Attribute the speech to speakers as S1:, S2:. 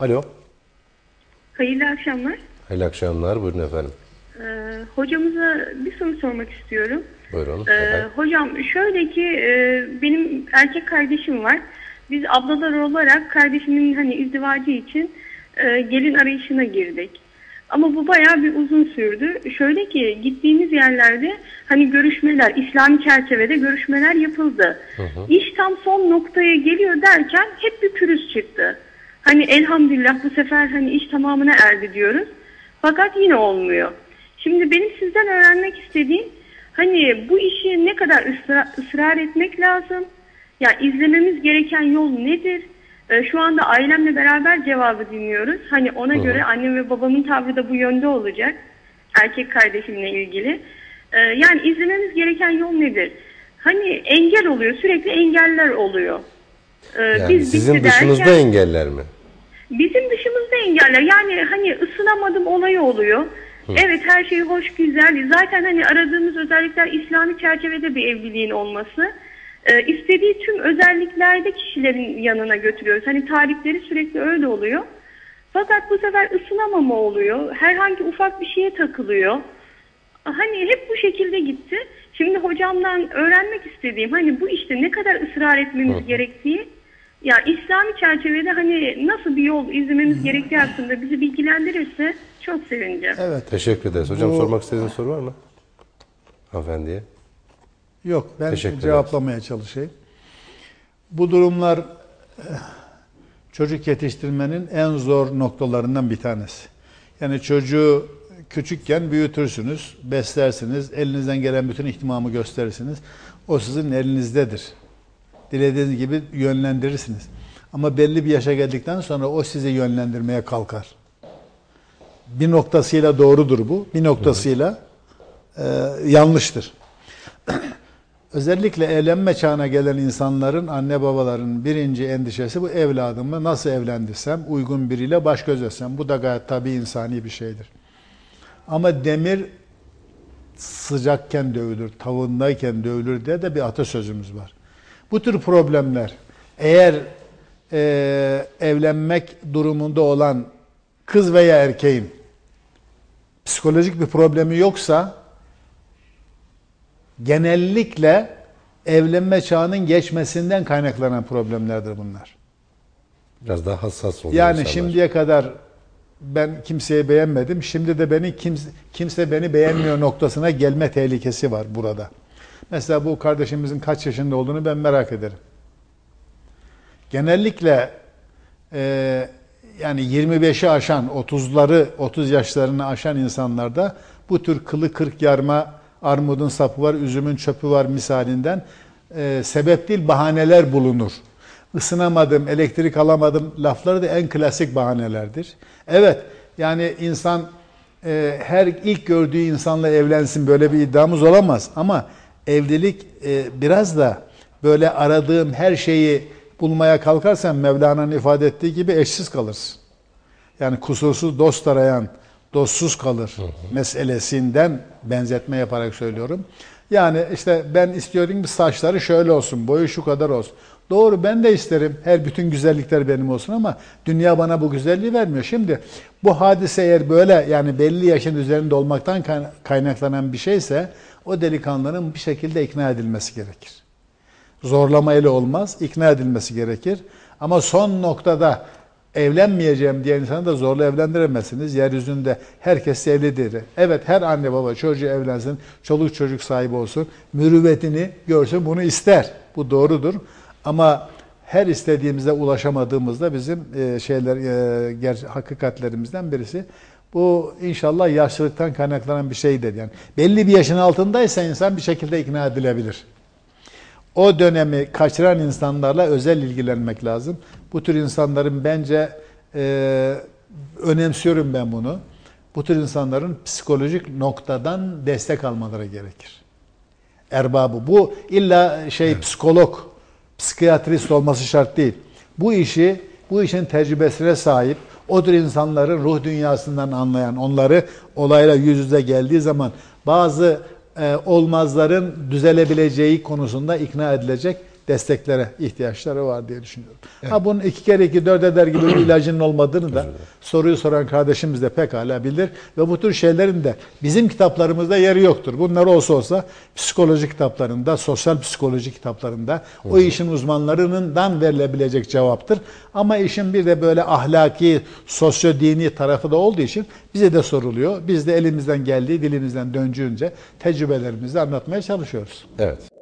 S1: Alo.
S2: Hayırlı akşamlar.
S1: Hayırlı akşamlar. Buyurun efendim.
S2: Ee, hocamıza bir soru sormak istiyorum.
S1: Buyurun.
S2: Ee,
S1: efendim.
S2: hocam şöyle ki e, benim erkek kardeşim var. Biz ablalar olarak kardeşimin hani izdivacı için e, gelin arayışına girdik. Ama bu bayağı bir uzun sürdü. Şöyle ki gittiğimiz yerlerde hani görüşmeler, İslami çerçevede görüşmeler yapıldı. İş tam son noktaya geliyor derken hep bir pürüz çıktı. Hani elhamdülillah bu sefer hani iş tamamına erdi diyoruz. Fakat yine olmuyor. Şimdi benim sizden öğrenmek istediğim hani bu işi ne kadar ısrar, ısrar etmek lazım? Ya izlememiz gereken yol nedir? Ee, şu anda ailemle beraber cevabı dinliyoruz. Hani ona göre annem ve babamın tavrı da bu yönde olacak. Erkek kardeşimle ilgili. Ee, yani izlememiz gereken yol nedir? Hani engel oluyor, sürekli engeller oluyor. Ee,
S1: Yani
S2: biz
S1: sizin dışınızda
S2: derken-
S1: engeller mi?
S2: Bizim dışımızda engeller. Yani hani ısınamadım olayı oluyor. Evet her şey hoş güzel. Zaten hani aradığımız özellikler İslami çerçevede bir evliliğin olması. Ee, istediği tüm özelliklerde kişilerin yanına götürüyoruz. Hani tarifleri sürekli öyle oluyor. Fakat bu sefer ısınamama oluyor. Herhangi ufak bir şeye takılıyor. Hani hep bu şekilde gitti. Şimdi hocamdan öğrenmek istediğim hani bu işte ne kadar ısrar etmemiz gerektiği ya İslami çerçevede hani nasıl bir yol izlememiz gerektiği hakkında bizi bilgilendirirse çok sevineceğim.
S3: Evet.
S1: Teşekkür ederiz. Hocam
S3: Bu-
S1: sormak istediğiniz soru var mı? Hanımefendiye.
S3: Yok ben
S1: Teşekkür
S3: cevaplamaya çalışayım. Bu durumlar eh, çocuk yetiştirmenin en zor noktalarından bir tanesi. Yani çocuğu küçükken büyütürsünüz, beslersiniz, elinizden gelen bütün ihtimamı gösterirsiniz. O sizin elinizdedir. Dilediğiniz gibi yönlendirirsiniz. Ama belli bir yaşa geldikten sonra o sizi yönlendirmeye kalkar. Bir noktasıyla doğrudur bu, bir noktasıyla e, yanlıştır. Özellikle evlenme çağına gelen insanların, anne babaların birinci endişesi bu evladımı nasıl evlendirsem, uygun biriyle baş göz etsem. Bu da gayet tabi insani bir şeydir. Ama demir sıcakken dövülür, tavuğundayken dövülür diye de bir atasözümüz var. Bu tür problemler eğer e, evlenmek durumunda olan kız veya erkeğin psikolojik bir problemi yoksa genellikle evlenme çağının geçmesinden kaynaklanan problemlerdir bunlar.
S1: Biraz daha hassas oluyor
S3: Yani
S1: insanlar.
S3: şimdiye kadar ben kimseyi beğenmedim. Şimdi de beni kimse, kimse beni beğenmiyor noktasına gelme tehlikesi var burada. Mesela bu kardeşimizin kaç yaşında olduğunu ben merak ederim. Genellikle e, yani 25'i aşan, 30'ları, 30 yaşlarını aşan insanlarda bu tür kılı kırk yarma, armudun sapı var, üzümün çöpü var misalinden e, sebep değil bahaneler bulunur. Isınamadım, elektrik alamadım lafları da en klasik bahanelerdir. Evet, yani insan e, her ilk gördüğü insanla evlensin böyle bir iddiamız olamaz ama evlilik e, biraz da böyle aradığım her şeyi bulmaya kalkarsan Mevlana'nın ifade ettiği gibi eşsiz kalırsın. Yani kusursuz dost arayan dostsuz kalır meselesinden benzetme yaparak söylüyorum. Yani işte ben istiyorum ki saçları şöyle olsun, boyu şu kadar olsun. Doğru ben de isterim her bütün güzellikler benim olsun ama dünya bana bu güzelliği vermiyor. Şimdi bu hadise eğer böyle yani belli yaşın üzerinde olmaktan kayna- kaynaklanan bir şeyse o delikanlının bir şekilde ikna edilmesi gerekir zorlamayla olmaz, ikna edilmesi gerekir. Ama son noktada evlenmeyeceğim diyen insanı da zorla evlendiremezsiniz. Yeryüzünde herkes evlidir. Evet her anne baba çocuğu evlensin, çoluk çocuk sahibi olsun, mürüvvetini görsün bunu ister. Bu doğrudur. Ama her istediğimize ulaşamadığımızda bizim e, şeyler e, ger- hakikatlerimizden birisi bu inşallah yaşlılıktan kaynaklanan bir şeydir. Yani belli bir yaşın altındaysa insan bir şekilde ikna edilebilir o dönemi kaçıran insanlarla özel ilgilenmek lazım. Bu tür insanların bence e, önemsiyorum ben bunu. Bu tür insanların psikolojik noktadan destek almaları gerekir. Erbabı. Bu illa şey psikolog, psikiyatrist olması şart değil. Bu işi, bu işin tecrübesine sahip, o tür insanların ruh dünyasından anlayan, onları olayla yüz yüze geldiği zaman bazı e, olmazların düzelebileceği konusunda ikna edilecek desteklere ihtiyaçları var diye düşünüyorum. Ha bunun iki kere iki dört eder gibi bir ilacının olmadığını da soruyu soran kardeşimiz de pekala bilir ve bu tür şeylerin de bizim kitaplarımızda yeri yoktur. Bunlar olsa olsa psikoloji kitaplarında, sosyal psikoloji kitaplarında o işin uzmanlarından verilebilecek cevaptır. Ama işin bir de böyle ahlaki, sosyo-dini tarafı da olduğu için bize de soruluyor. Biz de elimizden geldiği, dilimizden döndüğünce tecrübelerimizi anlatmaya çalışıyoruz.
S1: Evet.